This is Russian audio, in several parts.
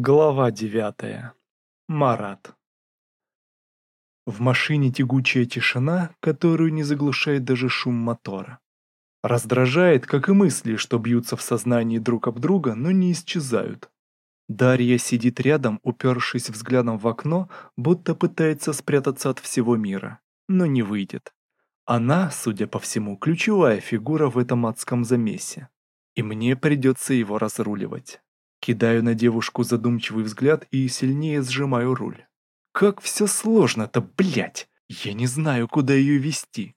Глава девятая. Марат. В машине тягучая тишина, которую не заглушает даже шум мотора. Раздражает, как и мысли, что бьются в сознании друг об друга, но не исчезают. Дарья сидит рядом, упершись взглядом в окно, будто пытается спрятаться от всего мира, но не выйдет. Она, судя по всему, ключевая фигура в этом адском замесе. И мне придется его разруливать. Кидаю на девушку задумчивый взгляд и сильнее сжимаю руль. Как все сложно-то, блять! Я не знаю, куда ее вести.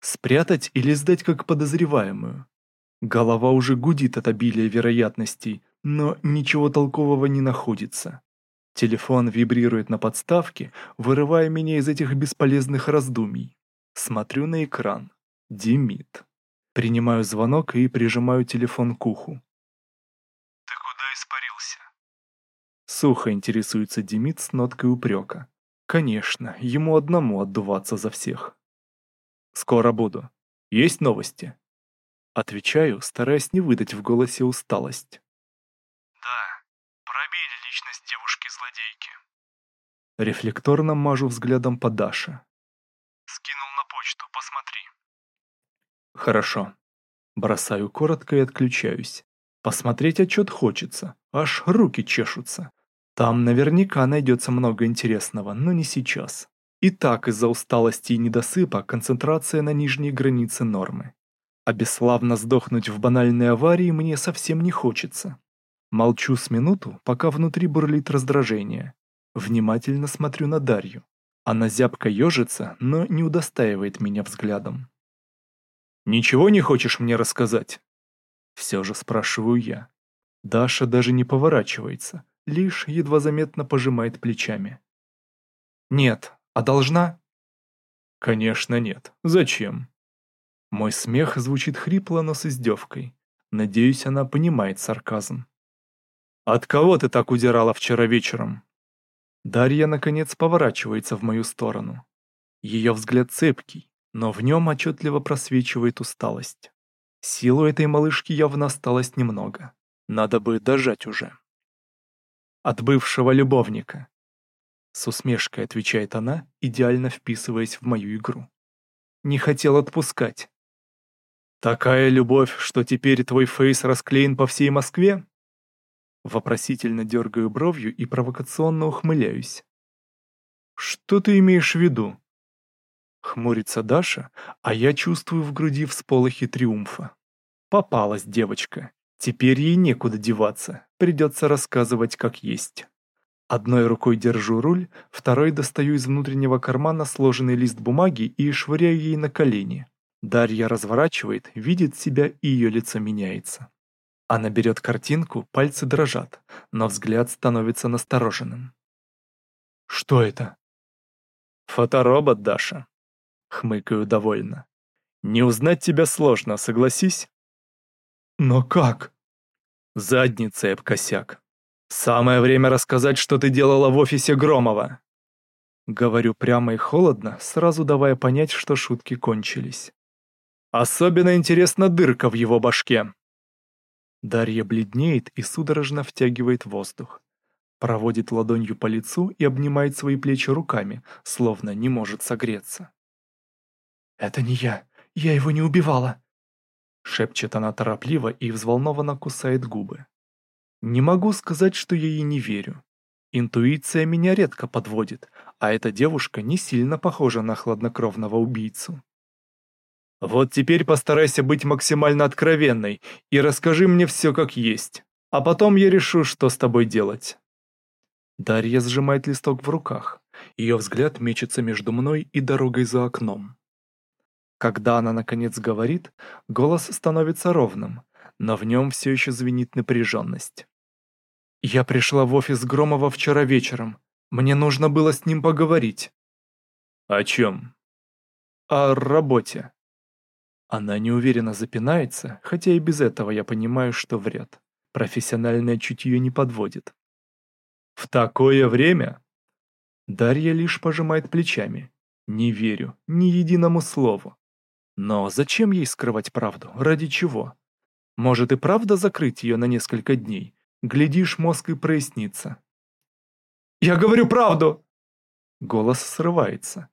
Спрятать или сдать как подозреваемую? Голова уже гудит от обилия вероятностей, но ничего толкового не находится. Телефон вибрирует на подставке, вырывая меня из этих бесполезных раздумий. Смотрю на экран. Димит. Принимаю звонок и прижимаю телефон к уху. Сухо интересуется Демид с ноткой упрека. Конечно, ему одному отдуваться за всех. Скоро буду. Есть новости? Отвечаю, стараясь не выдать в голосе усталость. Да, пробили личность девушки-злодейки. Рефлекторно мажу взглядом по Даше. Скинул на почту, посмотри. Хорошо. Бросаю коротко и отключаюсь. Посмотреть отчет хочется, аж руки чешутся. Там наверняка найдется много интересного, но не сейчас. И так из-за усталости и недосыпа концентрация на нижней границе нормы. А бесславно сдохнуть в банальной аварии мне совсем не хочется. Молчу с минуту, пока внутри бурлит раздражение. Внимательно смотрю на Дарью. Она зябко ежится, но не удостаивает меня взглядом. «Ничего не хочешь мне рассказать?» Все же спрашиваю я. Даша даже не поворачивается, лишь едва заметно пожимает плечами. «Нет, а должна?» «Конечно нет. Зачем?» Мой смех звучит хрипло, но с издевкой. Надеюсь, она понимает сарказм. «От кого ты так удирала вчера вечером?» Дарья, наконец, поворачивается в мою сторону. Ее взгляд цепкий, но в нем отчетливо просвечивает усталость. Силу этой малышки явно осталось немного. Надо бы дожать уже от бывшего любовника. С усмешкой отвечает она, идеально вписываясь в мою игру. Не хотел отпускать. Такая любовь, что теперь твой фейс расклеен по всей Москве? Вопросительно дергаю бровью и провокационно ухмыляюсь. Что ты имеешь в виду? Хмурится Даша, а я чувствую в груди всполохи триумфа. Попалась девочка. Теперь ей некуда деваться, придется рассказывать как есть. Одной рукой держу руль, второй достаю из внутреннего кармана сложенный лист бумаги и швыряю ей на колени. Дарья разворачивает, видит себя и ее лицо меняется. Она берет картинку, пальцы дрожат, но взгляд становится настороженным. «Что это?» «Фоторобот, Даша», — хмыкаю довольно. «Не узнать тебя сложно, согласись?» «Но как?» Задницей об. «Самое время рассказать, что ты делала в офисе Громова!» Говорю прямо и холодно, сразу давая понять, что шутки кончились. «Особенно интересна дырка в его башке!» Дарья бледнеет и судорожно втягивает воздух. Проводит ладонью по лицу и обнимает свои плечи руками, словно не может согреться. «Это не я. Я его не убивала. Шепчет она торопливо и взволнованно кусает губы. Не могу сказать, что я ей не верю. Интуиция меня редко подводит, а эта девушка не сильно похожа на хладнокровного убийцу. Вот теперь постарайся быть максимально откровенной и расскажи мне все как есть, а потом я решу, что с тобой делать. Дарья сжимает листок в руках. Ее взгляд мечется между мной и дорогой за окном. Когда она наконец говорит, голос становится ровным, но в нем все еще звенит напряженность. «Я пришла в офис Громова вчера вечером. Мне нужно было с ним поговорить». «О чем?» «О работе». Она неуверенно запинается, хотя и без этого я понимаю, что врет. Профессиональное чутье не подводит. «В такое время?» Дарья лишь пожимает плечами. «Не верю ни единому слову. Но зачем ей скрывать правду? Ради чего? Может и правда закрыть ее на несколько дней? Глядишь, мозг и прояснится. «Я говорю правду!» Голос срывается.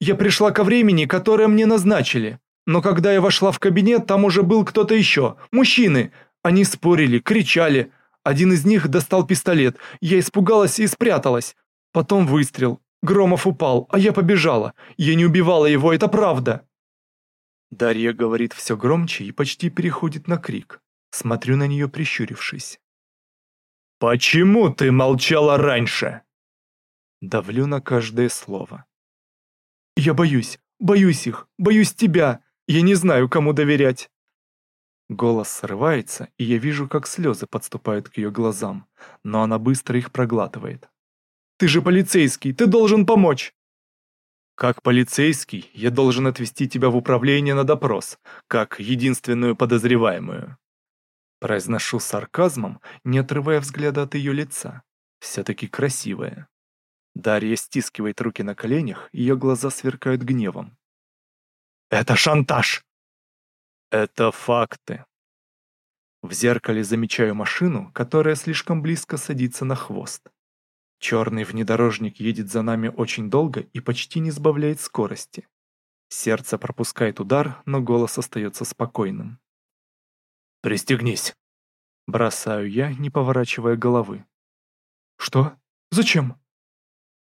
«Я пришла ко времени, которое мне назначили. Но когда я вошла в кабинет, там уже был кто-то еще. Мужчины. Они спорили, кричали. Один из них достал пистолет. Я испугалась и спряталась. Потом выстрел. Громов упал, а я побежала. Я не убивала его, это правда. Дарья говорит все громче и почти переходит на крик. Смотрю на нее, прищурившись. «Почему ты молчала раньше?» Давлю на каждое слово. «Я боюсь, боюсь их, боюсь тебя. Я не знаю, кому доверять». Голос срывается, и я вижу, как слезы подступают к ее глазам, но она быстро их проглатывает. «Ты же полицейский, ты должен помочь!» «Как полицейский, я должен отвезти тебя в управление на допрос, как единственную подозреваемую». Произношу сарказмом, не отрывая взгляда от ее лица. Все-таки красивая. Дарья стискивает руки на коленях, ее глаза сверкают гневом. «Это шантаж!» Это факты. В зеркале замечаю машину, которая слишком близко садится на хвост. Черный внедорожник едет за нами очень долго и почти не сбавляет скорости. Сердце пропускает удар, но голос остается спокойным. «Пристегнись!» Бросаю я, не поворачивая головы. «Что? Зачем?»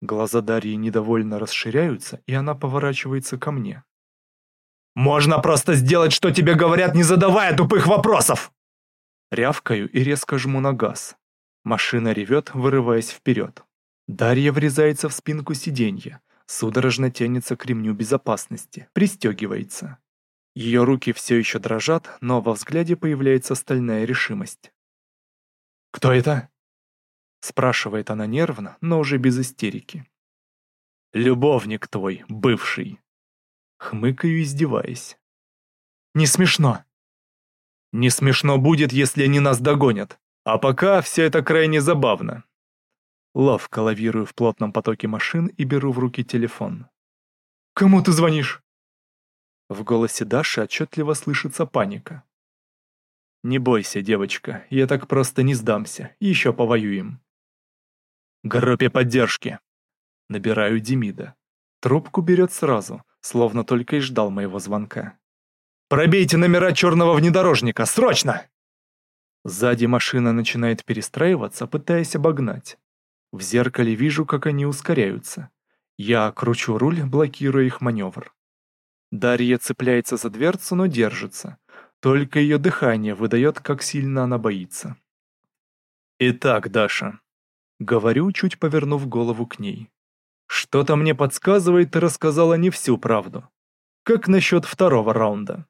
Глаза Дарьи недовольно расширяются, и она поворачивается ко мне. Можно просто сделать, что тебе говорят, не задавая тупых вопросов!» Рявкаю и резко жму на газ. Машина ревет, вырываясь вперед. Дарья врезается в спинку сиденья, судорожно тянется к ремню безопасности, пристегивается. Ее руки все еще дрожат, но во взгляде появляется стальная решимость. «Кто это?» Спрашивает она нервно, но уже без истерики. «Любовник твой, бывший», Хмыкаю, издеваясь. «Не смешно!» «Не смешно будет, если они нас догонят. А пока все это крайне забавно». Ловко лавирую в плотном потоке машин и беру в руки телефон. «Кому ты звонишь?» В голосе Даши отчетливо слышится паника. «Не бойся, девочка, я так просто не сдамся, еще повоюем». «Группе поддержки». Набираю Демида. Трубку берет сразу, словно только и ждал моего звонка. «Пробейте номера черного внедорожника, срочно!» Сзади машина начинает перестраиваться, пытаясь обогнать. В зеркале вижу, как они ускоряются. Я кручу руль, блокируя их маневр. Дарья цепляется за дверцу, но держится. Только ее дыхание выдает, как сильно она боится. «Итак, Даша», — говорю, чуть повернув голову к ней. Что-то мне подсказывает, ты рассказала не всю правду. Как насчет второго раунда?